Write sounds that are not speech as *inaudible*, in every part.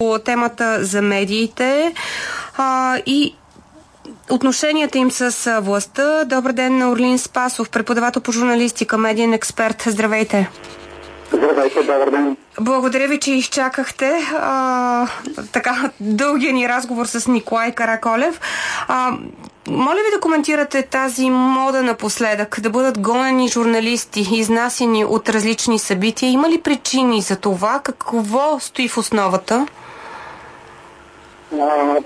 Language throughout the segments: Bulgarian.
по темата за медиите а, и отношенията им с властта. Добър ден на Орлин Спасов, преподавател по журналистика, медиен експерт. Здравейте! Здравейте, добър ден. Благодаря ви, че изчакахте а, така дългия ни разговор с Николай Караколев. А, моля ви да коментирате тази мода напоследък, да бъдат гонени журналисти, изнасени от различни събития. Има ли причини за това? Какво стои в основата? А,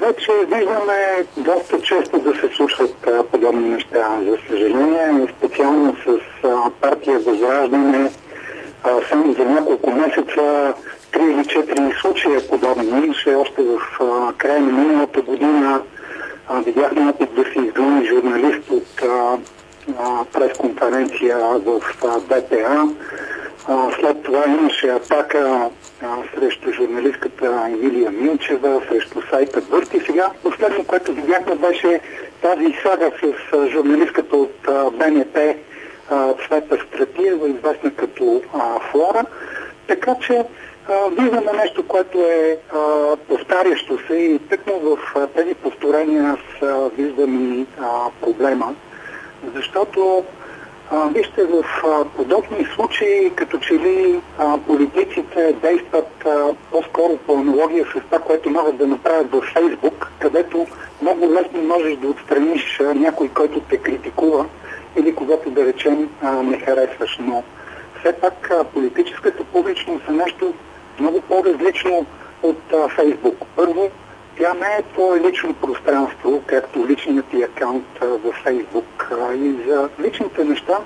вече виждаме доста често да се случват а, подобни неща. За съжаление, специално с а, партия Възраждане, само за няколко месеца три или четири случая подобни. Имаше още в а, края на миналата година а, видяхме опит да се изгони журналист от а, а, пресконференция в а, БТА. А, след това имаше атака а, срещу журналистката Емилия Милчева, срещу сайта Бърти. Сега последно, което видяхме, беше тази сага с журналистката от а, БНП Цвета Стратиева, известна като а, Флора. Така че виждаме нещо, което е а, повтарящо се и тъкмо в а, тези повторения аз виждам и проблема. Защото а, вижте, в а, подобни случаи, като че ли а, политиците действат по-скоро по аналогия с това, което могат да направят в Фейсбук, където много лесно можеш да отстраниш някой, който те критикува или когато да речем не харесваш. Но все пак политическата публичност е нещо много по-различно от Фейсбук. Първо, тя не е твое лично пространство, както личният ти акаунт в Фейсбук. И за личните неща,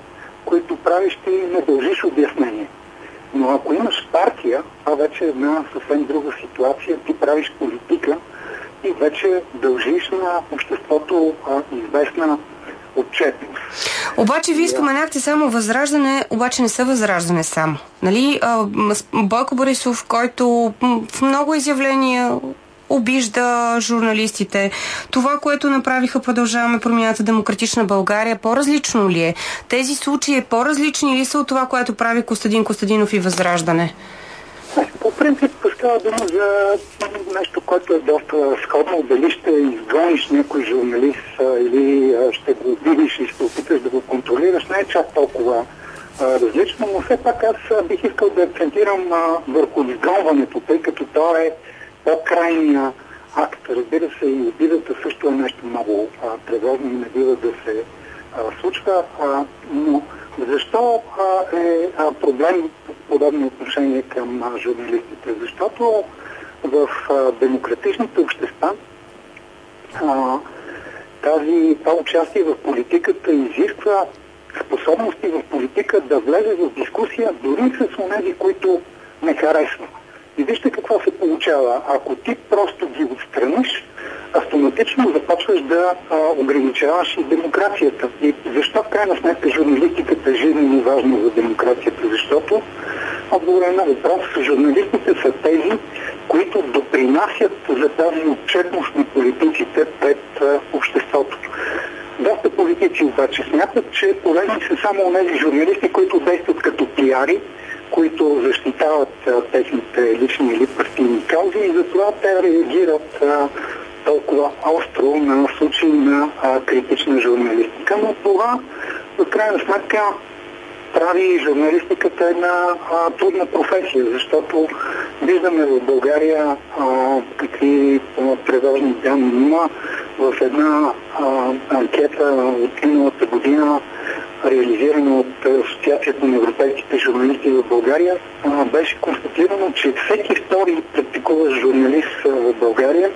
които правиш, ти не дължиш обяснение. Но ако имаш партия, това вече е една съвсем друга ситуация. Ти правиш политика и вече дължиш на обществото а, известна отчетност. Обаче вие споменахте само възраждане, обаче не са възраждане само. Нали? Бойко Борисов, който в много изявления обижда журналистите. Това, което направиха Продължаваме промяната Демократична България, по-различно ли е? Тези случаи е по-различни ли са от това, което прави Костадин Костадинов и Възраждане? По принцип става дума за нещо, което е доста сходно. Дали ще изгониш някой журналист или ще го обидиш и ще опиташ да го контролираш, не е чак толкова различно, но все пак аз бих искал да акцентирам върху изгонването, тъй като то е по-крайния акт. Разбира се, и обидата също е нещо много тревожно и не бива да се а, случва, а, но защо а, е а, проблем подобно отношение към а, журналистите? Защото в а, демократичните общества а, тази, това участие в политиката изисква способности в политика да влезе в дискусия дори с онези, които не харесват. И вижте какво се получава. Ако ти просто ги отстраниш, автоматично започваш да а, ограничаваш и демокрацията. И защо в крайна сметка журналистиката е жизненно важна за демокрацията? Защото отговорът на въпрос, журналистите са тези, които допринасят за тази отчетност на политиците пред а, обществото. Доста политици обаче смятат, че полезни са само тези журналисти, които действат като пиари, които защитават а, техните лични или партийни каузи и затова те реагират а, толкова остро на случаи на а, критична журналистика. Но това, в крайна сметка, прави журналистиката една а, трудна професия, защото виждаме в България а, какви тревожни данни има. В една а, анкета от миналата година реализирана от Асоциацията на европейските журналисти в България, беше констатирано, че всеки втори практикуващ журналист в България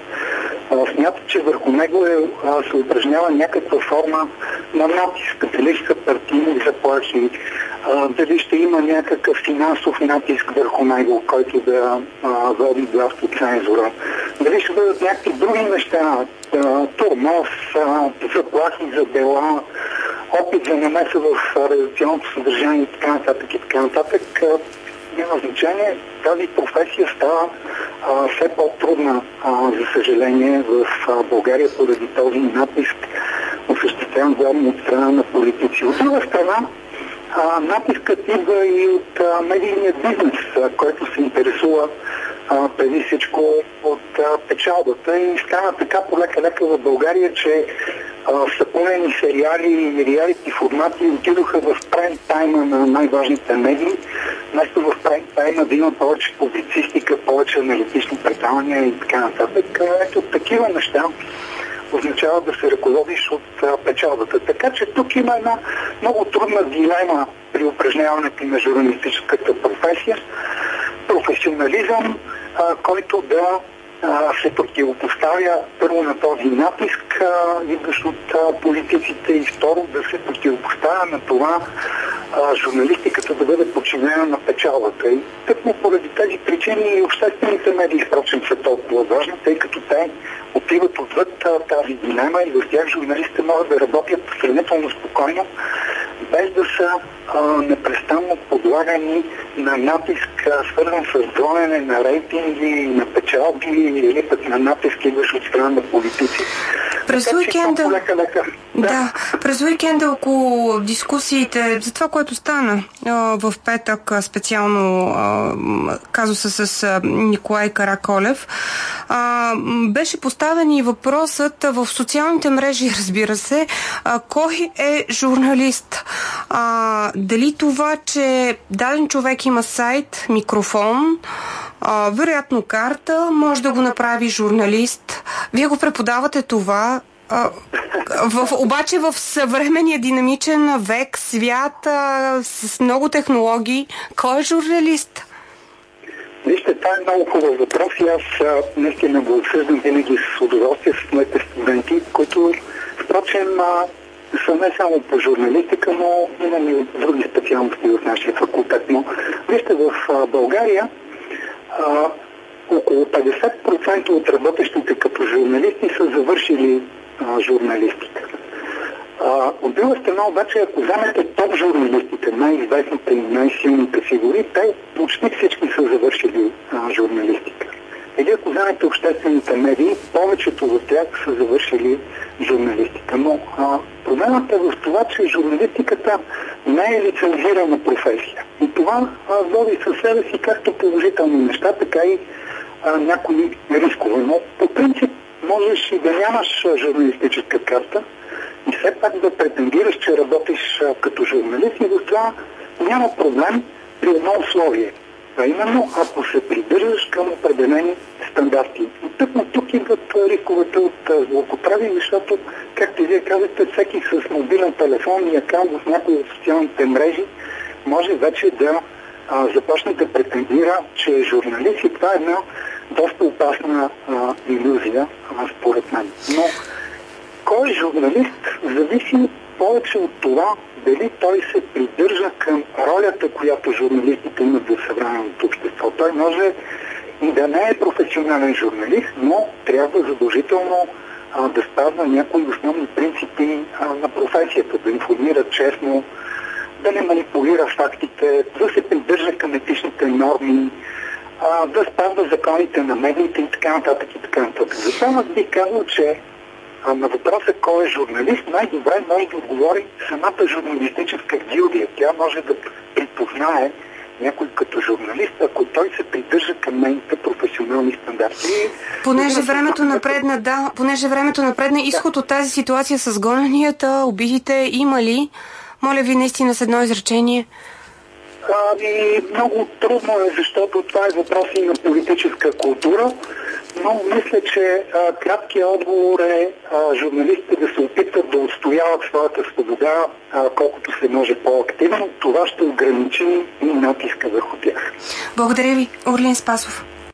смята, че върху него е, се упражнява някаква форма на натиск. Дали са партийни заплахи, дали ще има някакъв финансов натиск върху него, който да води до автоцензура. Дали ще бъдат някакви други неща, турмоз, заплахи за дела, опит за намеса в редакционното съдържание и така нататък и така нататък, няма значение. Тази професия става а, все по-трудна, за съжаление, в а, България поради този натиск, осъществен главно от страна на политици. От друга страна, а, натискът идва и от а, медийния бизнес, а, който се интересува а, преди всичко от а, печалбата и стана така полека-лека в България, че съпълнени сериали и реалити формати отидоха в прайм тайма на най-важните медии, вместо в прайм тайма да има повече публицистика, повече аналитични предавания и така нататък. Ето такива неща означава да се ръководиш от а, печалбата. Така че тук има една много трудна дилема при упражняването на журналистическата професия. Професионализъм, който да се противопоставя първо на този натиск, идващ от политиците и второ да се противопоставя на това журналистиката да бъде подчинена на печалата. И тъкмо поради тези причини и обществените медии, впрочем, са толкова важни, тъй като те отиват отвъд тази дилема и в тях журналистите могат да работят сравнително спокойно, без да са а, непрестанно подлагани на натиск, свързан с гонене на рейтинги, на печалби или пък на натиск, идващ от страна на политици. През уикенда... Лека, лека. Да. да, през уикенда около дискусиите за това, което стана в петък, специално казуса с Николай Караколев, беше поставен и въпросът в социалните мрежи, *laughs* разбира се, кой е журналист? А, дали това, че даден човек има сайт, микрофон, а, вероятно карта, може да го направи журналист. Вие го преподавате това. В, обаче в съвременния динамичен век, свят, а, с много технологии, кой е журналист? Вижте, това е много хубав въпрос и аз наистина го обсъждам винаги с удоволствие с моите студенти, които, впрочем, а, са не само по журналистика, но имаме и други специалности в нашия факултет. Но вижте, в България а, около 50% от работещите като журналисти са завършили а, журналистика. А, от друга страна обаче, ако вземете топ журналистите, най-известните и най-силните фигури, те почти всички са завършили а, журналистика. Или ако вземете обществените медии, повечето от тях са завършили журналистика. Но а, проблемът е в това, че журналистиката не е лицензирана професия. И това води със себе си както положителни неща, така и а, някои рискове. Но по принцип можеш и да нямаш журналистическа карта и все пак да претендираш, че работиш а, като журналист и в това няма проблем при едно условие. А именно, ако се придържаш към определени стандарти. И тъкмо тук идват рисковете от злоупотреби, защото, както и вие казахте, всеки с мобилен телефон и акаунт в някои от социалните мрежи може вече да а, започне да претендира, че е журналист и това е една доста опасна а, иллюзия, а, според мен. Но кой журналист зависи повече от това дали той се придържа към ролята, която журналистите имат в съвременното общество. Той може и да не е професионален журналист, но трябва задължително а, да спазва някои основни принципи а, на професията, да информира честно, да не манипулира фактите, да се придържа към етичните норми, а, да спазва законите на медиите и така нататък и така нататък. Затова аз бих казал, че а, на въпроса кой е журналист, най-добре може да отговори самата журналистическа гилдия. Тя може да припознае някой като журналист, ако той се придържа към нейните професионални стандарти. Понеже времето напредна, да, понеже времето напредна, изход от тази ситуация с гоненията, убитите, има ли? Моля ви наистина с едно изречение. Ами, много трудно е, защото това е въпрос и на политическа култура, но мисля, че а, краткият отговор е а, журналистите да се опитат да отстояват своята свобода а, колкото се може по-активно. Това ще ограничи и натиска върху тях. Благодаря ви, Орлин Спасов.